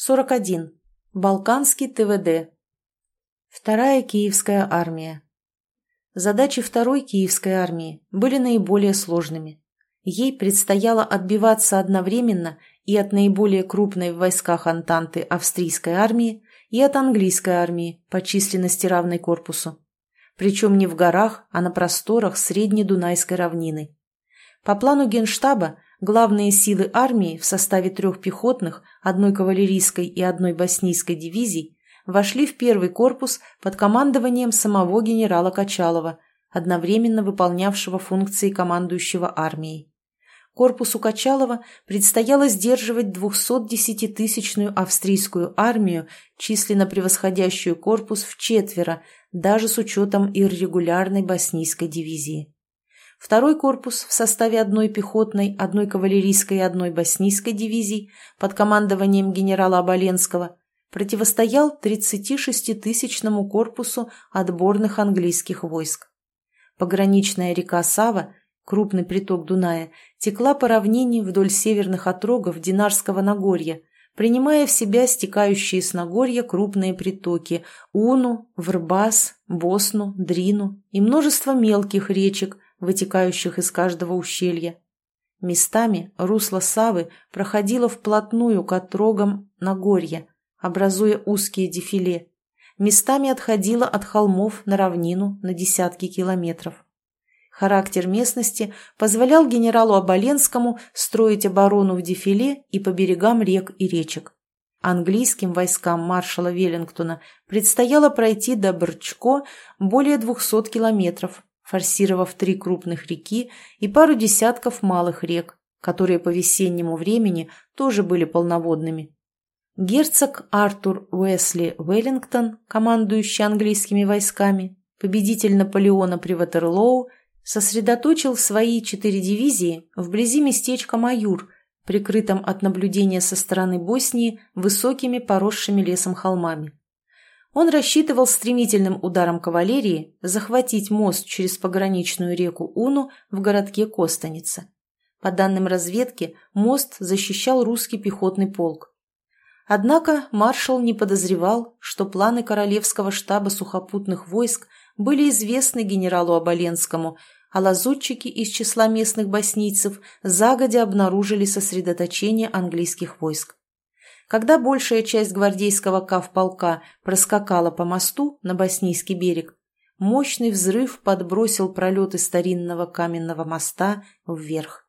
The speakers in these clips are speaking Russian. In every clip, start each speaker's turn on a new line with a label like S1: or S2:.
S1: 41. Балканский ТВД. Вторая Киевская армия. Задачи Второй Киевской армии были наиболее сложными. Ей предстояло отбиваться одновременно и от наиболее крупной в войсках Антанты австрийской армии, и от английской армии по численности равной корпусу. Причем не в горах, а на просторах Средней Дунайской равнины. По плану Генштаба главные силы армии в составе трех пехотных, одной кавалерийской и одной боснийской дивизий вошли в первый корпус под командованием самого генерала Качалова, одновременно выполнявшего функции командующего армией. Корпусу Качалова предстояло сдерживать 210-тысячную австрийскую армию, численно превосходящую корпус в четверо, даже с учетом иррегулярной боснийской дивизии. Второй корпус в составе одной пехотной, одной кавалерийской и одной боснийской дивизий под командованием генерала Оболенского противостоял 36-тысячному корпусу отборных английских войск. Пограничная река Сава, крупный приток Дуная, текла по равнине вдоль северных отрогов Динарского Нагорья, принимая в себя стекающие с Нагорья крупные притоки Уну, Врбас, Босну, Дрину и множество мелких речек – вытекающих из каждого ущелья. Местами русло Савы проходило вплотную к отрогам Нагорья, образуя узкие дефиле. Местами отходило от холмов на равнину на десятки километров. Характер местности позволял генералу Оболенскому строить оборону в дефиле и по берегам рек и речек. Английским войскам маршала Веллингтона предстояло пройти до Брчко более 200 километров форсировав три крупных реки и пару десятков малых рек, которые по весеннему времени тоже были полноводными. Герцог Артур Уэсли Уэллингтон, командующий английскими войсками, победитель Наполеона при Ватерлоу, сосредоточил свои четыре дивизии вблизи местечка Маюр, прикрытом от наблюдения со стороны Боснии высокими поросшими лесом холмами. Он рассчитывал стремительным ударом кавалерии захватить мост через пограничную реку Уну в городке Костаница. По данным разведки, мост защищал русский пехотный полк. Однако маршал не подозревал, что планы Королевского штаба сухопутных войск были известны генералу Оболенскому, а лазутчики из числа местных боснийцев загодя обнаружили сосредоточение английских войск. Когда большая часть гвардейского кавполка проскакала по мосту на Боснийский берег, мощный взрыв подбросил пролеты старинного каменного моста вверх.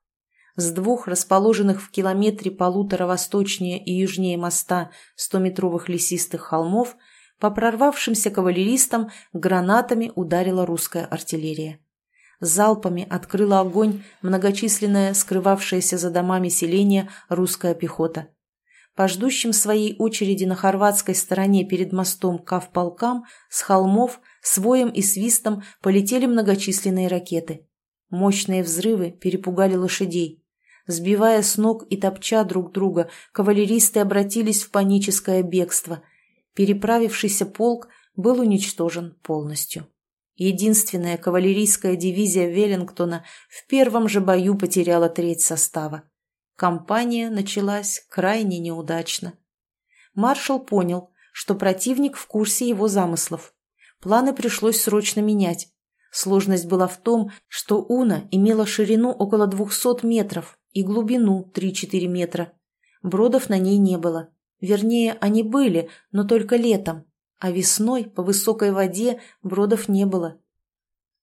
S1: С двух расположенных в километре полутора восточнее и южнее моста стометровых лесистых холмов по прорвавшимся кавалеристам гранатами ударила русская артиллерия. Залпами открыла огонь многочисленное, скрывавшееся за домами селение русская пехота – по ждущим своей очереди на хорватской стороне перед мостом Кавполкам с холмов с воем и свистом полетели многочисленные ракеты. Мощные взрывы перепугали лошадей. Сбивая с ног и топча друг друга, кавалеристы обратились в паническое бегство. Переправившийся полк был уничтожен полностью. Единственная кавалерийская дивизия Веллингтона в первом же бою потеряла треть состава. Кампания началась крайне неудачно. Маршал понял, что противник в курсе его замыслов. Планы пришлось срочно менять. Сложность была в том, что Уна имела ширину около 200 метров и глубину 3-4 метра. Бродов на ней не было. Вернее, они были, но только летом, а весной по высокой воде бродов не было.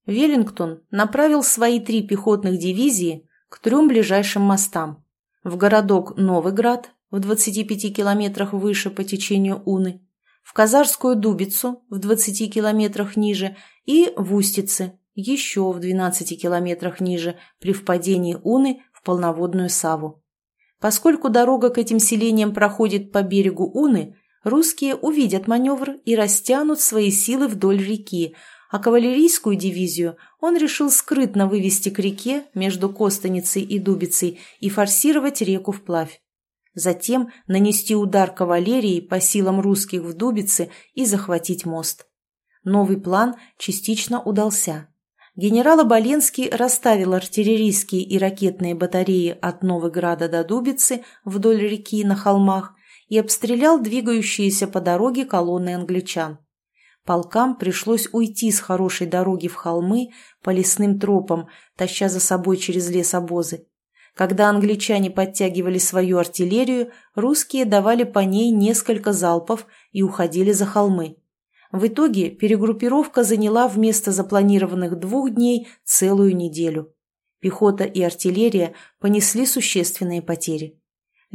S1: Веллингтон направил свои три пехотных дивизии к трем ближайшим мостам в городок Новыград в 25 километрах выше по течению Уны, в Казарскую Дубицу в 20 километрах ниже и в Устице еще в 12 километрах ниже при впадении Уны в полноводную Саву. Поскольку дорога к этим селениям проходит по берегу Уны, русские увидят маневр и растянут свои силы вдоль реки, а кавалерийскую дивизию он решил скрытно вывести к реке между Костаницей и Дубицей и форсировать реку вплавь. Затем нанести удар кавалерии по силам русских в Дубице и захватить мост. Новый план частично удался. Генерал Оболенский расставил артиллерийские и ракетные батареи от Новыграда до Дубицы вдоль реки на холмах и обстрелял двигающиеся по дороге колонны англичан. Полкам пришлось уйти с хорошей дороги в холмы по лесным тропам, таща за собой через лес обозы. Когда англичане подтягивали свою артиллерию, русские давали по ней несколько залпов и уходили за холмы. В итоге перегруппировка заняла вместо запланированных двух дней целую неделю. Пехота и артиллерия понесли существенные потери.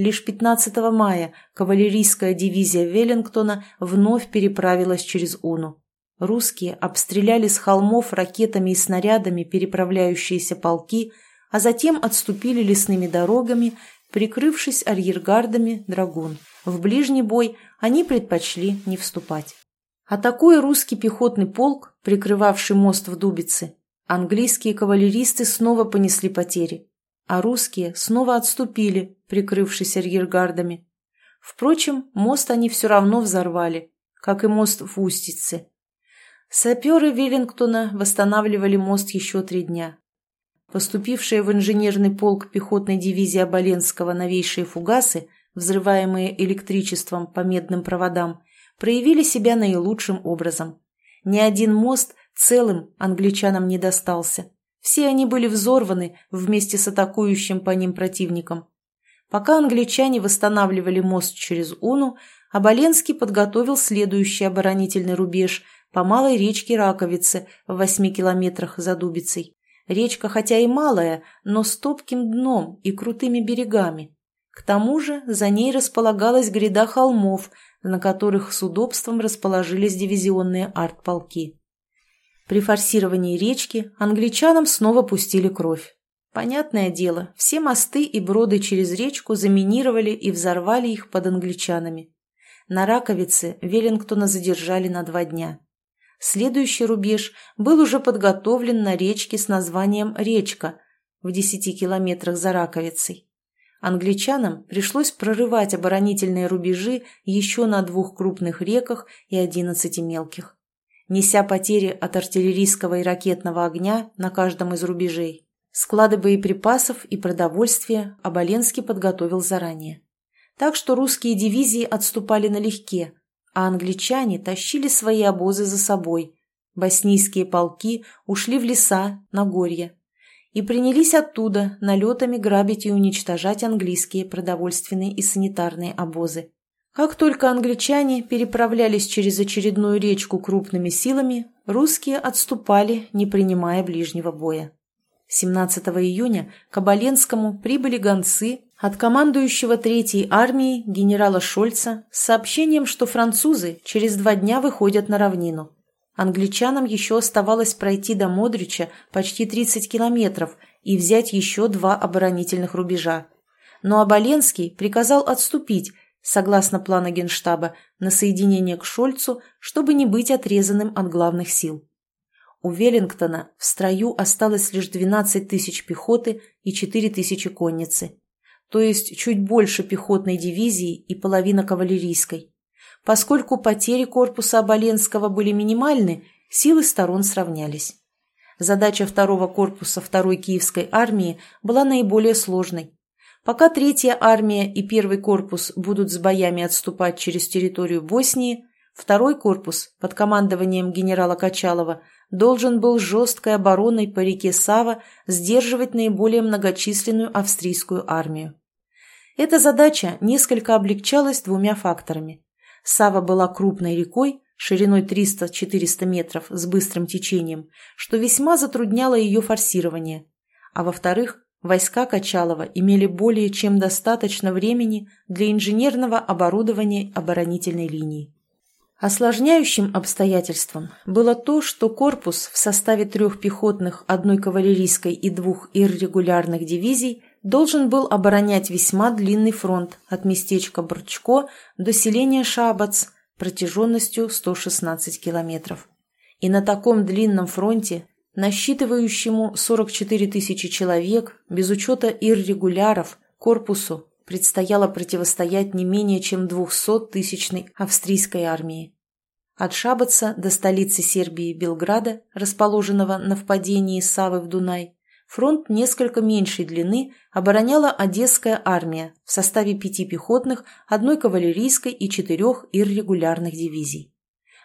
S1: Лишь 15 мая кавалерийская дивизия Веллингтона вновь переправилась через Уну. Русские обстреляли с холмов ракетами и снарядами переправляющиеся полки, а затем отступили лесными дорогами, прикрывшись арьергардами драгун. В ближний бой они предпочли не вступать. Атакуя русский пехотный полк, прикрывавший мост в Дубице, английские кавалеристы снова понесли потери а русские снова отступили, прикрывшись арьергардами. Впрочем, мост они все равно взорвали, как и мост в Устице. Саперы Веллингтона восстанавливали мост еще три дня. Поступившие в инженерный полк пехотной дивизии Оболенского новейшие фугасы, взрываемые электричеством по медным проводам, проявили себя наилучшим образом. Ни один мост целым англичанам не достался. Все они были взорваны вместе с атакующим по ним противником. Пока англичане восстанавливали мост через Уну, Оболенский подготовил следующий оборонительный рубеж по малой речке Раковице в восьми километрах за Дубицей. Речка хотя и малая, но с топким дном и крутыми берегами. К тому же за ней располагалась гряда холмов, на которых с удобством расположились дивизионные артполки. При форсировании речки англичанам снова пустили кровь. Понятное дело, все мосты и броды через речку заминировали и взорвали их под англичанами. На Раковице Веллингтона задержали на два дня. Следующий рубеж был уже подготовлен на речке с названием «Речка» в 10 километрах за Раковицей. Англичанам пришлось прорывать оборонительные рубежи еще на двух крупных реках и 11 мелких неся потери от артиллерийского и ракетного огня на каждом из рубежей. Склады боеприпасов и продовольствия Оболенский подготовил заранее. Так что русские дивизии отступали налегке, а англичане тащили свои обозы за собой. Боснийские полки ушли в леса, на горье, и принялись оттуда налетами грабить и уничтожать английские продовольственные и санитарные обозы. Как только англичане переправлялись через очередную речку крупными силами, русские отступали, не принимая ближнего боя. 17 июня к Оболенскому прибыли гонцы от командующего Третьей армией генерала Шольца с сообщением, что французы через два дня выходят на равнину. Англичанам еще оставалось пройти до Модрича почти 30 километров и взять еще два оборонительных рубежа. Но Оболенский приказал отступить согласно плану Генштаба, на соединение к Шольцу, чтобы не быть отрезанным от главных сил. У Веллингтона в строю осталось лишь 12 тысяч пехоты и 4 тысячи конницы, то есть чуть больше пехотной дивизии и половина кавалерийской. Поскольку потери корпуса Оболенского были минимальны, силы сторон сравнялись. Задача второго корпуса второй Киевской армии была наиболее сложной. Пока Третья армия и Первый корпус будут с боями отступать через территорию Боснии, Второй корпус под командованием генерала Качалова должен был жесткой обороной по реке Сава сдерживать наиболее многочисленную австрийскую армию. Эта задача несколько облегчалась двумя факторами. Сава была крупной рекой, шириной 300-400 метров с быстрым течением, что весьма затрудняло ее форсирование. А во-вторых, Войска Качалова имели более чем достаточно времени для инженерного оборудования оборонительной линии. Осложняющим обстоятельством было то, что корпус в составе трех пехотных, одной кавалерийской и двух иррегулярных дивизий должен был оборонять весьма длинный фронт от местечка Брчко до селения Шабац протяженностью 116 километров. И на таком длинном фронте насчитывающему 44 тысячи человек, без учета иррегуляров, корпусу предстояло противостоять не менее чем 200-тысячной австрийской армии. От Шабаца до столицы Сербии Белграда, расположенного на впадении Савы в Дунай, фронт несколько меньшей длины обороняла Одесская армия в составе пяти пехотных, одной кавалерийской и четырех иррегулярных дивизий.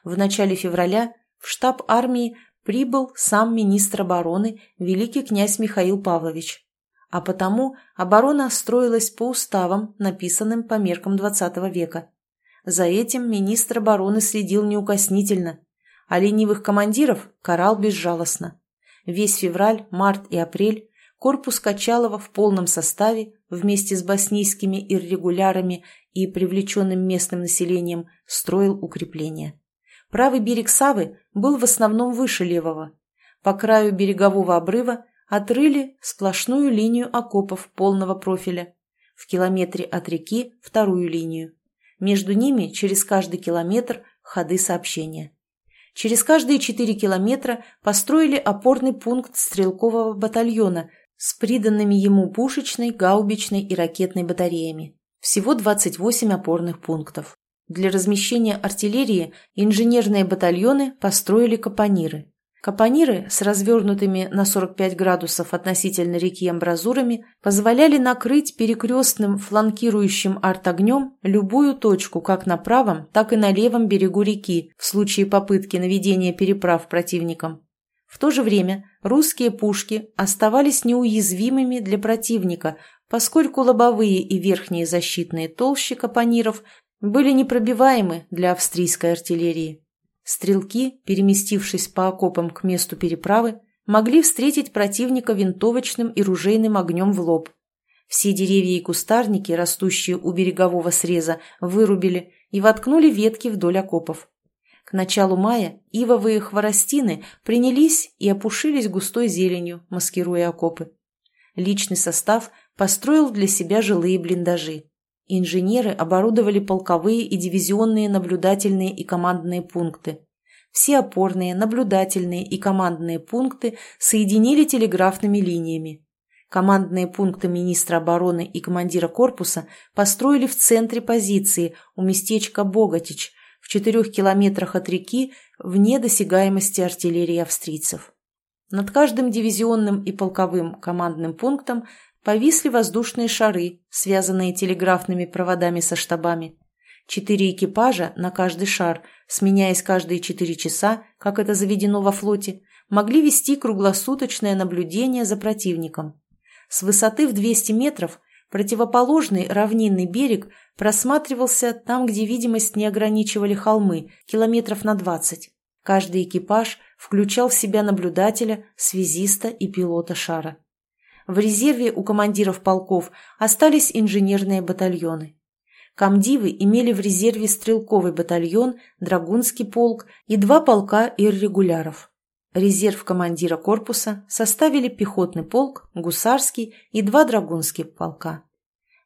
S1: В начале февраля в штаб армии прибыл сам министр обороны великий князь Михаил Павлович, а потому оборона строилась по уставам, написанным по меркам XX века. За этим министр обороны следил неукоснительно, а ленивых командиров карал безжалостно. Весь февраль, март и апрель корпус Качалова в полном составе вместе с боснийскими иррегулярами и привлеченным местным населением строил укрепления. Правый берег Савы был в основном выше левого. По краю берегового обрыва отрыли сплошную линию окопов полного профиля. В километре от реки вторую линию. Между ними через каждый километр ходы сообщения. Через каждые 4 километра построили опорный пункт стрелкового батальона с приданными ему пушечной, гаубичной и ракетной батареями. Всего 28 опорных пунктов. Для размещения артиллерии инженерные батальоны построили капониры. Капониры с развернутыми на 45 градусов относительно реки амбразурами позволяли накрыть перекрестным фланкирующим артогнем любую точку как на правом, так и на левом берегу реки в случае попытки наведения переправ противником. В то же время русские пушки оставались неуязвимыми для противника, поскольку лобовые и верхние защитные толщи капониров были непробиваемы для австрийской артиллерии. Стрелки, переместившись по окопам к месту переправы, могли встретить противника винтовочным и ружейным огнем в лоб. Все деревья и кустарники, растущие у берегового среза, вырубили и воткнули ветки вдоль окопов. К началу мая ивовые хворостины принялись и опушились густой зеленью, маскируя окопы. Личный состав построил для себя жилые блиндажи. Инженеры оборудовали полковые и дивизионные наблюдательные и командные пункты. Все опорные, наблюдательные и командные пункты соединили телеграфными линиями. Командные пункты министра обороны и командира корпуса построили в центре позиции у местечка Богатич, в четырех километрах от реки, вне досягаемости артиллерии австрийцев. Над каждым дивизионным и полковым командным пунктом повисли воздушные шары, связанные телеграфными проводами со штабами. Четыре экипажа на каждый шар, сменяясь каждые четыре часа, как это заведено во флоте, могли вести круглосуточное наблюдение за противником. С высоты в 200 метров противоположный равнинный берег просматривался там, где видимость не ограничивали холмы, километров на 20. Каждый экипаж включал в себя наблюдателя, связиста и пилота шара. В резерве у командиров полков остались инженерные батальоны. Комдивы имели в резерве стрелковый батальон, драгунский полк и два полка иррегуляров. Резерв командира корпуса составили пехотный полк, гусарский и два драгунских полка.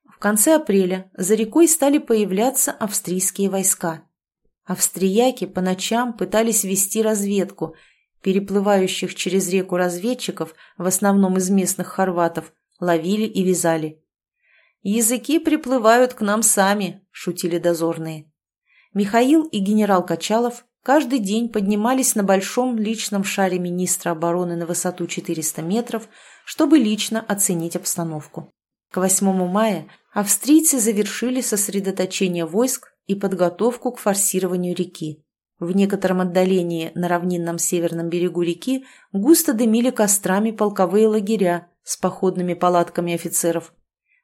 S1: В конце апреля за рекой стали появляться австрийские войска. Австрияки по ночам пытались вести разведку – Переплывающих через реку разведчиков, в основном из местных хорватов, ловили и вязали. «Языки приплывают к нам сами», – шутили дозорные. Михаил и генерал Качалов каждый день поднимались на большом личном шаре министра обороны на высоту 400 метров, чтобы лично оценить обстановку. К 8 мая австрийцы завершили сосредоточение войск и подготовку к форсированию реки. В некотором отдалении на равнинном северном берегу реки густо дымили кострами полковые лагеря с походными палатками офицеров.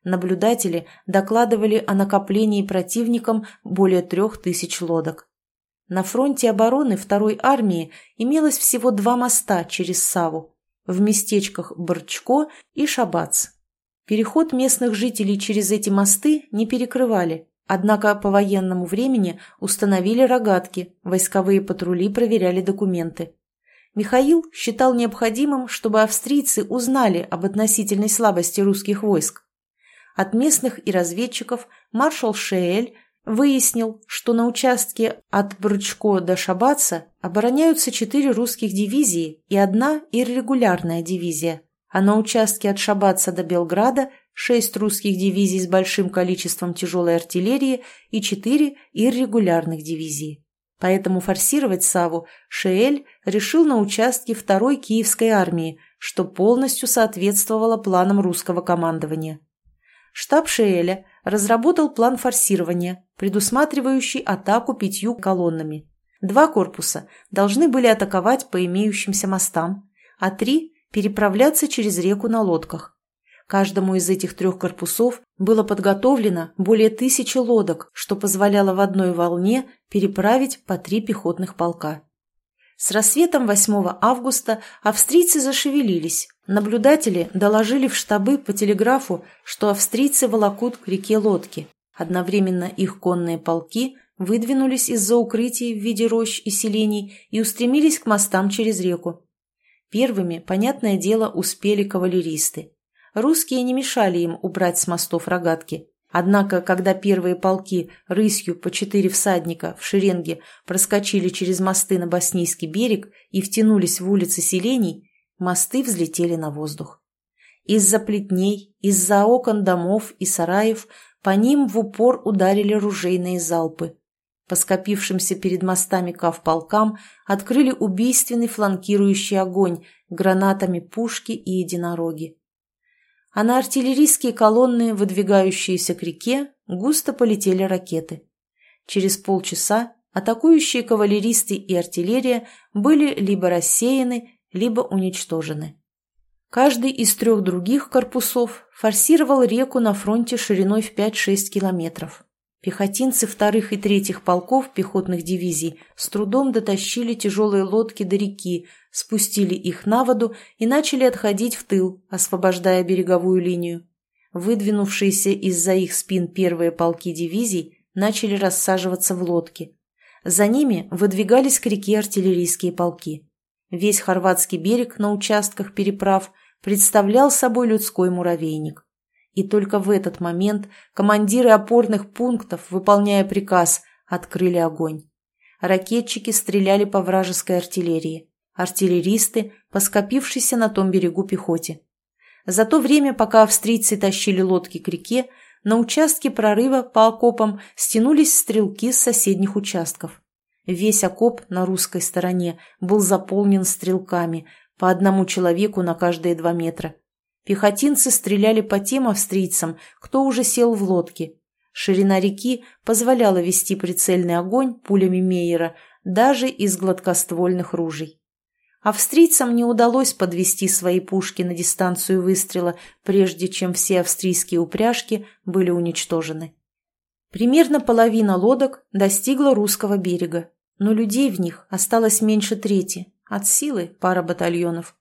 S1: Наблюдатели докладывали о накоплении противником более трех тысяч лодок. На фронте обороны второй армии имелось всего два моста через Саву в местечках Борчко и Шабац. Переход местных жителей через эти мосты не перекрывали, Однако по военному времени установили рогатки, войсковые патрули проверяли документы. Михаил считал необходимым, чтобы австрийцы узнали об относительной слабости русских войск. От местных и разведчиков маршал Шеэль выяснил, что на участке от Бручко до Шабаца обороняются четыре русских дивизии и одна иррегулярная дивизия, а на участке от Шабаца до Белграда шесть русских дивизий с большим количеством тяжелой артиллерии и четыре иррегулярных дивизии. Поэтому форсировать Саву Шеэль решил на участке второй Киевской армии, что полностью соответствовало планам русского командования. Штаб Шеэля разработал план форсирования, предусматривающий атаку пятью колоннами. Два корпуса должны были атаковать по имеющимся мостам, а три – переправляться через реку на лодках. Каждому из этих трех корпусов было подготовлено более тысячи лодок, что позволяло в одной волне переправить по три пехотных полка. С рассветом 8 августа австрийцы зашевелились. Наблюдатели доложили в штабы по телеграфу, что австрийцы волокут к реке лодки. Одновременно их конные полки выдвинулись из-за укрытий в виде рощ и селений и устремились к мостам через реку. Первыми, понятное дело, успели кавалеристы. Русские не мешали им убрать с мостов рогатки. Однако, когда первые полки рысью по четыре всадника в шеренге проскочили через мосты на Боснийский берег и втянулись в улицы селений, мосты взлетели на воздух. Из-за плетней, из-за окон домов и сараев по ним в упор ударили ружейные залпы. По скопившимся перед мостами кавполкам открыли убийственный фланкирующий огонь гранатами пушки и единороги а на артиллерийские колонны, выдвигающиеся к реке, густо полетели ракеты. Через полчаса атакующие кавалеристы и артиллерия были либо рассеяны, либо уничтожены. Каждый из трех других корпусов форсировал реку на фронте шириной в 5-6 километров. Пехотинцы вторых и третьих полков пехотных дивизий с трудом дотащили тяжелые лодки до реки, спустили их на воду и начали отходить в тыл, освобождая береговую линию. Выдвинувшиеся из-за их спин первые полки дивизий начали рассаживаться в лодки. За ними выдвигались к реке артиллерийские полки. Весь хорватский берег на участках переправ представлял собой людской муравейник. И только в этот момент командиры опорных пунктов, выполняя приказ, открыли огонь. Ракетчики стреляли по вражеской артиллерии, артиллеристы – по скопившейся на том берегу пехоте. За то время, пока австрийцы тащили лодки к реке, на участке прорыва по окопам стянулись стрелки с соседних участков. Весь окоп на русской стороне был заполнен стрелками, по одному человеку на каждые два метра. Пехотинцы стреляли по тем австрийцам, кто уже сел в лодке. Ширина реки позволяла вести прицельный огонь пулями Мейера даже из гладкоствольных ружей. Австрийцам не удалось подвести свои пушки на дистанцию выстрела, прежде чем все австрийские упряжки были уничтожены. Примерно половина лодок достигла русского берега, но людей в них осталось меньше трети, от силы пара батальонов.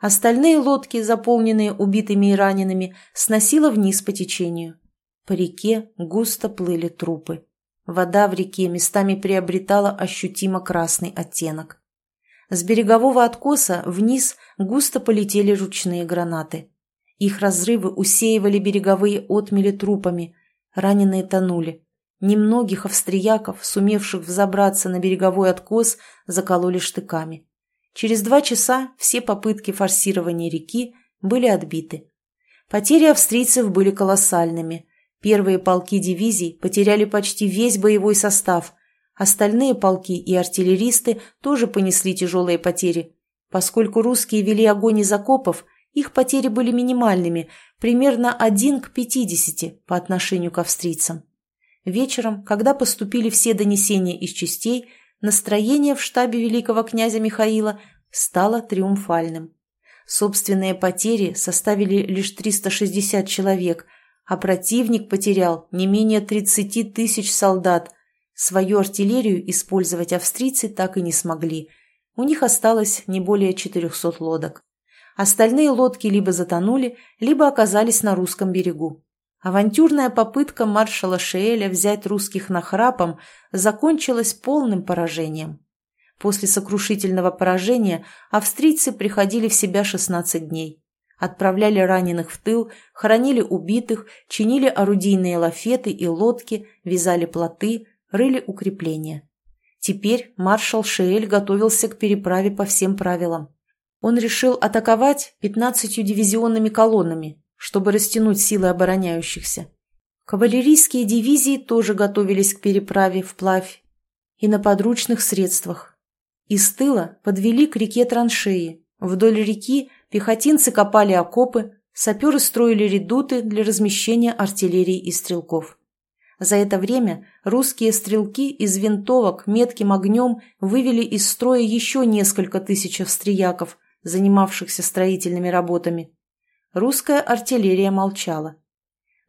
S1: Остальные лодки, заполненные убитыми и ранеными, сносило вниз по течению. По реке густо плыли трупы. Вода в реке местами приобретала ощутимо красный оттенок. С берегового откоса вниз густо полетели ручные гранаты. Их разрывы усеивали береговые отмели трупами. Раненые тонули. Немногих австрияков, сумевших взобраться на береговой откос, закололи штыками. Через два часа все попытки форсирования реки были отбиты. Потери австрийцев были колоссальными. Первые полки дивизий потеряли почти весь боевой состав. Остальные полки и артиллеристы тоже понесли тяжелые потери. Поскольку русские вели огонь из окопов, их потери были минимальными, примерно 1 к 50 по отношению к австрийцам. Вечером, когда поступили все донесения из частей, настроение в штабе великого князя Михаила стало триумфальным. Собственные потери составили лишь 360 человек, а противник потерял не менее 30 тысяч солдат. Свою артиллерию использовать австрийцы так и не смогли. У них осталось не более 400 лодок. Остальные лодки либо затонули, либо оказались на русском берегу. Авантюрная попытка маршала Шеэля взять русских нахрапом закончилась полным поражением. После сокрушительного поражения австрийцы приходили в себя 16 дней. Отправляли раненых в тыл, хоронили убитых, чинили орудийные лафеты и лодки, вязали плоты, рыли укрепления. Теперь маршал Шеэль готовился к переправе по всем правилам. Он решил атаковать 15 дивизионными колоннами, чтобы растянуть силы обороняющихся. Кавалерийские дивизии тоже готовились к переправе вплавь. и на подручных средствах. Из тыла подвели к реке траншеи. Вдоль реки пехотинцы копали окопы, саперы строили редуты для размещения артиллерии и стрелков. За это время русские стрелки из винтовок метким огнем вывели из строя еще несколько тысяч австрияков, занимавшихся строительными работами. Русская артиллерия молчала.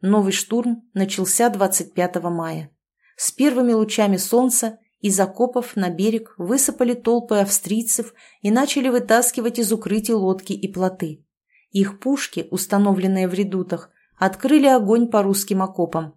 S1: Новый штурм начался 25 мая. С первыми лучами солнца из окопов на берег высыпали толпы австрийцев и начали вытаскивать из укрытий лодки и плоты. Их пушки, установленные в редутах, открыли огонь по русским окопам.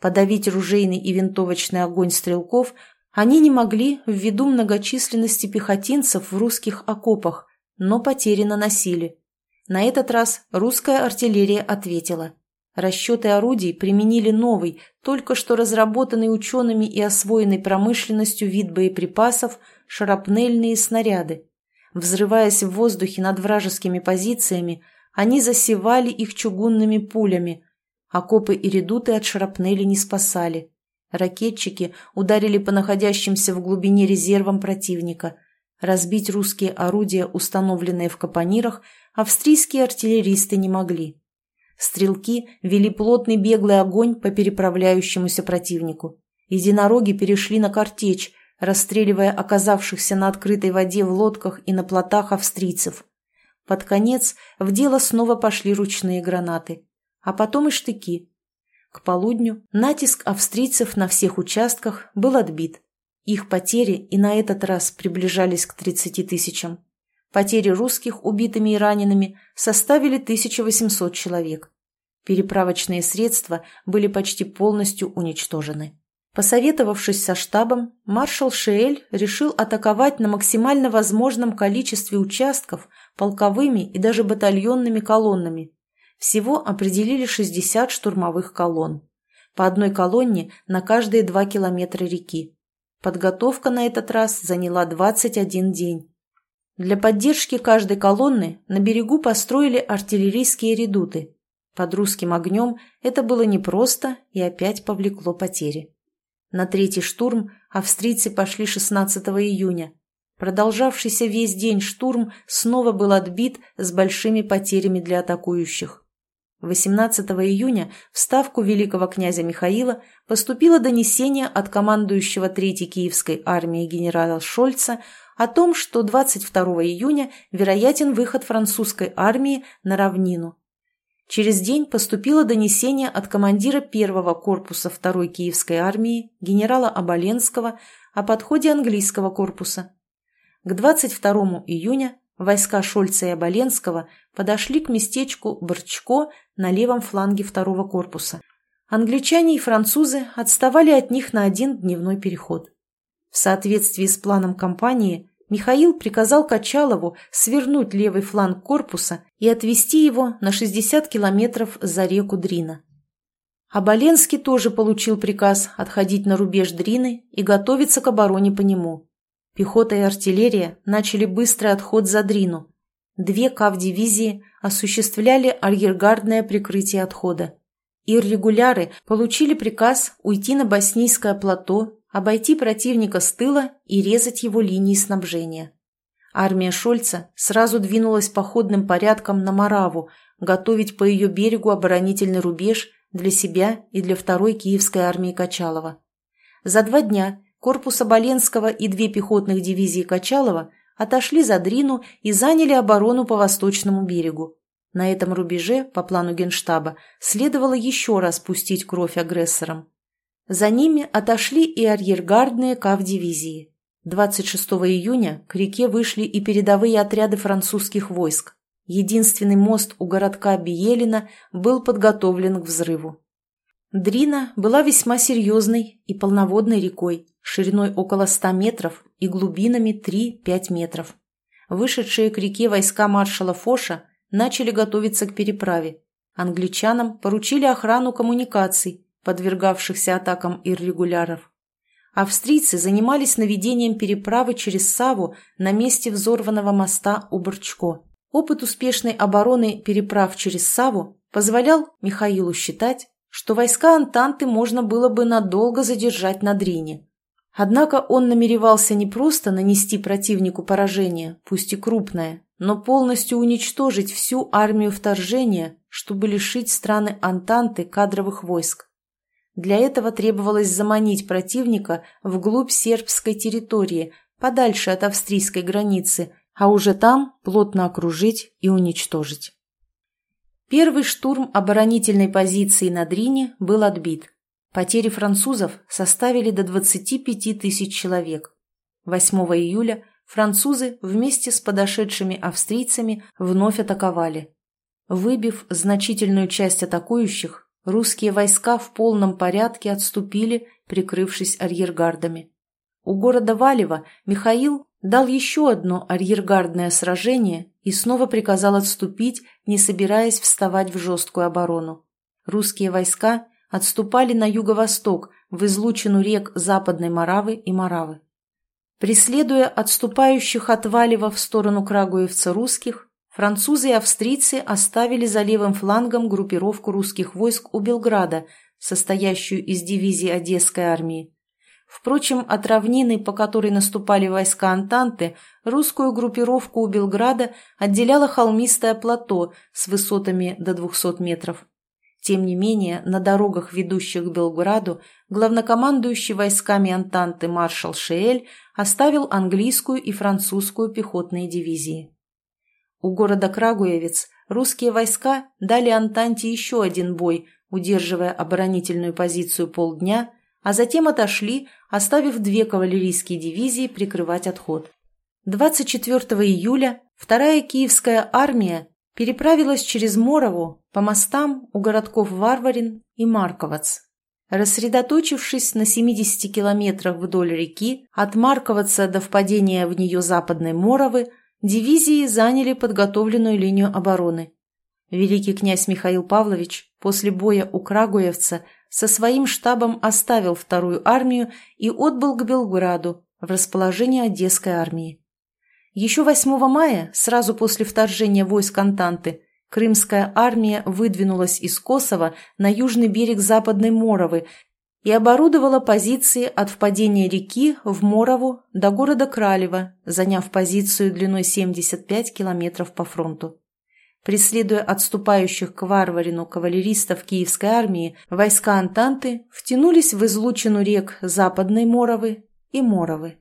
S1: Подавить ружейный и винтовочный огонь стрелков они не могли ввиду многочисленности пехотинцев в русских окопах, но потери наносили. На этот раз русская артиллерия ответила. Расчеты орудий применили новый, только что разработанный учеными и освоенный промышленностью вид боеприпасов – шарапнельные снаряды. Взрываясь в воздухе над вражескими позициями, они засевали их чугунными пулями. Окопы и редуты от шрапнели не спасали. Ракетчики ударили по находящимся в глубине резервам противника. Разбить русские орудия, установленные в капонирах, австрийские артиллеристы не могли. Стрелки вели плотный беглый огонь по переправляющемуся противнику. Единороги перешли на картечь, расстреливая оказавшихся на открытой воде в лодках и на плотах австрийцев. Под конец в дело снова пошли ручные гранаты, а потом и штыки. К полудню натиск австрийцев на всех участках был отбит. Их потери и на этот раз приближались к 30 тысячам. Потери русских убитыми и ранеными составили 1800 человек. Переправочные средства были почти полностью уничтожены. Посоветовавшись со штабом, маршал Шиэль решил атаковать на максимально возможном количестве участков полковыми и даже батальонными колоннами. Всего определили 60 штурмовых колонн. По одной колонне на каждые 2 километра реки. Подготовка на этот раз заняла 21 день. Для поддержки каждой колонны на берегу построили артиллерийские редуты. Под русским огнем это было непросто и опять повлекло потери. На третий штурм австрийцы пошли 16 июня. Продолжавшийся весь день штурм снова был отбит с большими потерями для атакующих. 18 июня в ставку великого князя Михаила поступило донесение от командующего Третьей Киевской армии генерала Шольца о том, что 22 июня вероятен выход французской армии на равнину. Через день поступило донесение от командира первого корпуса второй Киевской армии генерала Оболенского о подходе английского корпуса. К 22 июня войска Шольца и Оболенского подошли к местечку Борчко на левом фланге второго корпуса. Англичане и французы отставали от них на один дневной переход. В соответствии с планом кампании Михаил приказал Качалову свернуть левый фланг корпуса и отвести его на 60 километров за реку Дрина. Оболенский тоже получил приказ отходить на рубеж Дрины и готовиться к обороне по нему. Пехота и артиллерия начали быстрый отход за Дрину. Две КАВ-дивизии осуществляли арьергардное прикрытие отхода. Иррегуляры получили приказ уйти на Боснийское плато обойти противника с тыла и резать его линии снабжения. Армия Шольца сразу двинулась походным порядком на Мараву, готовить по ее берегу оборонительный рубеж для себя и для второй Киевской армии Качалова. За два дня корпус Оболенского и две пехотных дивизии Качалова отошли за Дрину и заняли оборону по восточному берегу. На этом рубеже, по плану Генштаба, следовало еще раз пустить кровь агрессорам. За ними отошли и арьергардные кавдивизии. 26 июня к реке вышли и передовые отряды французских войск. Единственный мост у городка Биелина был подготовлен к взрыву. Дрина была весьма серьезной и полноводной рекой, шириной около 100 метров и глубинами 3-5 метров. Вышедшие к реке войска маршала Фоша начали готовиться к переправе. Англичанам поручили охрану коммуникаций, подвергавшихся атакам иррегуляров. Австрийцы занимались наведением переправы через Саву на месте взорванного моста у Борчко. Опыт успешной обороны переправ через Саву позволял Михаилу считать, что войска Антанты можно было бы надолго задержать на Дрине. Однако он намеревался не просто нанести противнику поражение, пусть и крупное, но полностью уничтожить всю армию вторжения, чтобы лишить страны Антанты кадровых войск. Для этого требовалось заманить противника вглубь сербской территории, подальше от австрийской границы, а уже там плотно окружить и уничтожить. Первый штурм оборонительной позиции на Дрине был отбит. Потери французов составили до 25 тысяч человек. 8 июля французы вместе с подошедшими австрийцами вновь атаковали. Выбив значительную часть атакующих, русские войска в полном порядке отступили, прикрывшись арьергардами. У города Валева Михаил дал еще одно арьергардное сражение и снова приказал отступить, не собираясь вставать в жесткую оборону. Русские войска отступали на юго-восток, в излучину рек Западной Моравы и Моравы. Преследуя отступающих от Валева в сторону Крагуевца русских, французы и австрийцы оставили за левым флангом группировку русских войск у Белграда, состоящую из дивизий Одесской армии. Впрочем, от равнины, по которой наступали войска Антанты, русскую группировку у Белграда отделяло холмистое плато с высотами до 200 метров. Тем не менее, на дорогах, ведущих к Белграду, главнокомандующий войсками Антанты маршал Шеэль оставил английскую и французскую пехотные дивизии. У города Крагуевец русские войска дали Антанте еще один бой, удерживая оборонительную позицию полдня, а затем отошли, оставив две кавалерийские дивизии прикрывать отход. 24 июля вторая Киевская армия переправилась через Морову по мостам у городков Варварин и Марковац. Рассредоточившись на 70 километрах вдоль реки, от Марковаца до впадения в нее западной Моровы, дивизии заняли подготовленную линию обороны. Великий князь Михаил Павлович после боя у Крагуевца со своим штабом оставил вторую армию и отбыл к Белграду в расположение Одесской армии. Еще 8 мая, сразу после вторжения войск Антанты, Крымская армия выдвинулась из Косово на южный берег Западной Моровы и оборудовала позиции от впадения реки в Морову до города Кралево, заняв позицию длиной 75 километров по фронту. Преследуя отступающих к Варварину кавалеристов Киевской армии, войска Антанты втянулись в излучину рек Западной Моровы и Моровы.